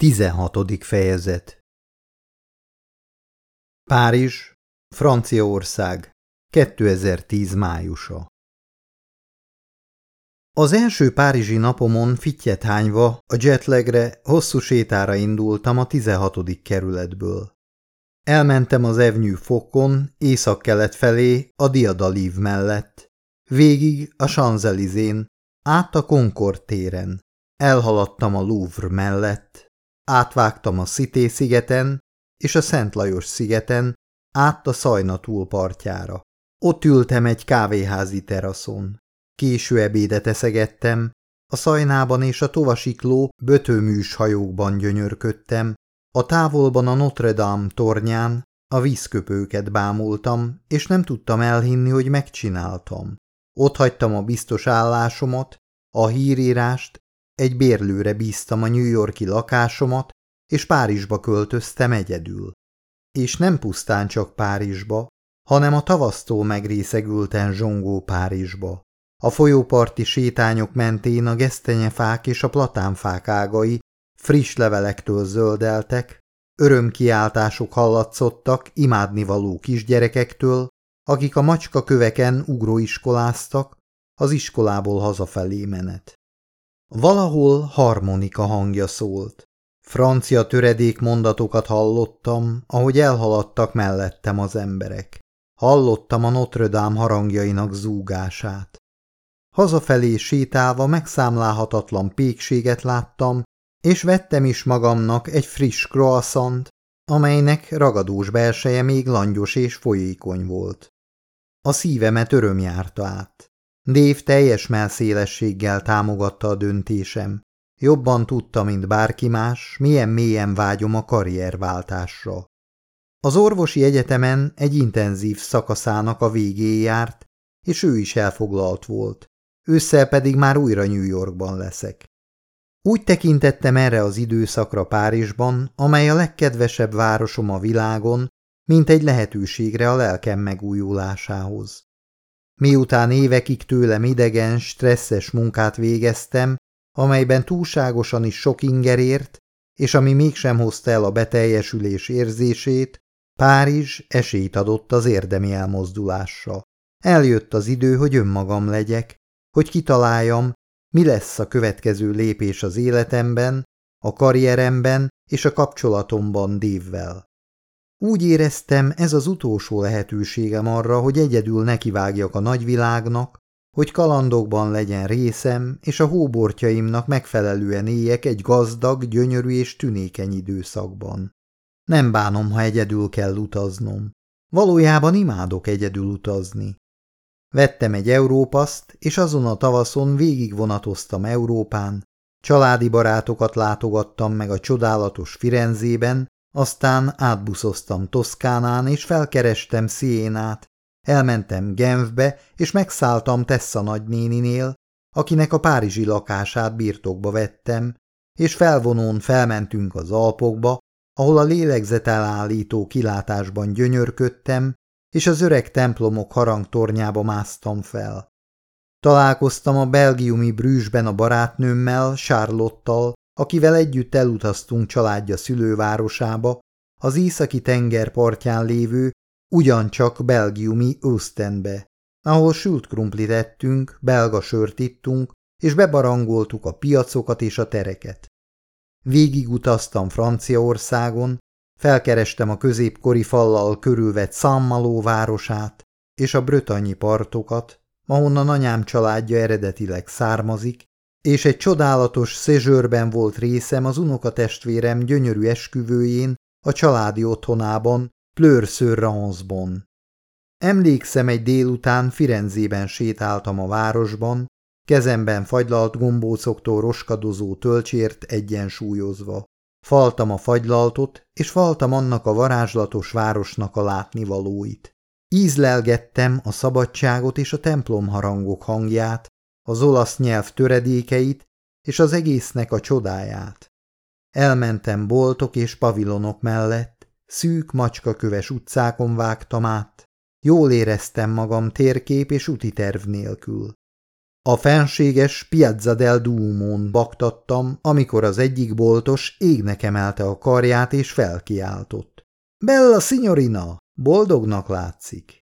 16. fejezet Párizs, Franciaország, 2010 májusa Az első párizsi napomon fittyet hányva a jetlagre hosszú sétára indultam a 16. kerületből. Elmentem az evnyű fokon, észak-kelet felé, a Diadalív mellett, végig a Champs-Élysén, át a Concord téren, elhaladtam a Louvre mellett, Átvágtam a Szité szigeten és a Szent Lajos szigeten, át a Szajna túlpartjára. Ott ültem egy kávéházi teraszon. Késő ebédet eszegettem, a szajnában és a tovasikló bötőműs hajókban gyönyörködtem, a távolban a Notre Dame tornyán a vízköpőket bámultam, és nem tudtam elhinni, hogy megcsináltam. Ott hagytam a biztos állásomat, a hírírást egy bérlőre bíztam a New Yorki lakásomat, és Párizsba költöztem egyedül. És nem pusztán csak Párizsba, hanem a tavasztól megrészegülten zsongó Párizsba. A folyóparti sétányok mentén a gesztenyefák és a platánfák ágai friss levelektől zöldeltek, örömkiáltások hallatszottak imádnivaló kisgyerekektől, akik a macska köveken ugróiskoláztak, az iskolából hazafelé menet. Valahol harmonika hangja szólt. Francia töredék mondatokat hallottam, ahogy elhaladtak mellettem az emberek. Hallottam a Notre Dame harangjainak zúgását. Hazafelé sétálva megszámlálhatatlan pékséget láttam, és vettem is magamnak egy friss croissant, amelynek ragadós belseje még langyos és folyékony volt. A szívemet öröm járta át. Dév teljes melszélességgel támogatta a döntésem. Jobban tudta, mint bárki más, milyen mélyen vágyom a karrierváltásra. Az orvosi egyetemen egy intenzív szakaszának a végé járt, és ő is elfoglalt volt. Ősszel pedig már újra New Yorkban leszek. Úgy tekintettem erre az időszakra Párizsban, amely a legkedvesebb városom a világon, mint egy lehetőségre a lelkem megújulásához. Miután évekig tőlem idegen, stresszes munkát végeztem, amelyben túlságosan is sok inger ért, és ami mégsem hozta el a beteljesülés érzését, Párizs esélyt adott az érdemi elmozdulásra. Eljött az idő, hogy önmagam legyek, hogy kitaláljam, mi lesz a következő lépés az életemben, a karrieremben és a kapcsolatomban Dévvel. Úgy éreztem, ez az utolsó lehetőségem arra, hogy egyedül nekivágjak a nagyvilágnak, hogy kalandokban legyen részem, és a hóbortjaimnak megfelelően éljek egy gazdag, gyönyörű és tünékeny időszakban. Nem bánom, ha egyedül kell utaznom. Valójában imádok egyedül utazni. Vettem egy Európaszt, és azon a tavaszon végigvonatoztam Európán, családi barátokat látogattam meg a csodálatos Firenzében, aztán átbuszoztam Toszkánán, és felkerestem Sziénát. Elmentem Genfbe, és megszálltam Tessa nagynéninél, akinek a párizsi lakását birtokba vettem, és felvonón felmentünk az Alpokba, ahol a lélegzetelállító kilátásban gyönyörködtem, és az öreg templomok harangtornyába másztam fel. Találkoztam a belgiumi Brűsben a barátnőmmel, Charlottal, akivel együtt elutaztunk családja szülővárosába, az északi tenger partján lévő, ugyancsak belgiumi Ösztenbe, ahol sült krumplit ettünk, belga sört ittunk, és bebarangoltuk a piacokat és a tereket. Végigutaztam Franciaországon, felkerestem a középkori fallal körülvett Szammaló városát és a brötanyi partokat, ahonnan anyám családja eredetileg származik, és egy csodálatos szezsőrben volt részem az unokatestvérem gyönyörű esküvőjén a családi otthonában, Pleurs-sur-Ransban. Emlékszem, egy délután Firenzében sétáltam a városban, kezemben fagylalt gombócoktól roskadozó tölcsért egyensúlyozva. Faltam a fagylaltot, és faltam annak a varázslatos városnak a látnivalóit. Ízlelgettem a szabadságot és a templomharangok hangját, az olasz nyelv töredékeit és az egésznek a csodáját. Elmentem boltok és pavilonok mellett, szűk macskaköves utcákon vágtam át, jól éreztem magam térkép és úti terv nélkül. A fenséges Piazza del Duomo-n baktattam, amikor az egyik boltos égnek emelte a karját és felkiáltott. Bella signorina! Boldognak látszik.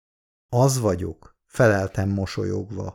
Az vagyok, feleltem mosolyogva.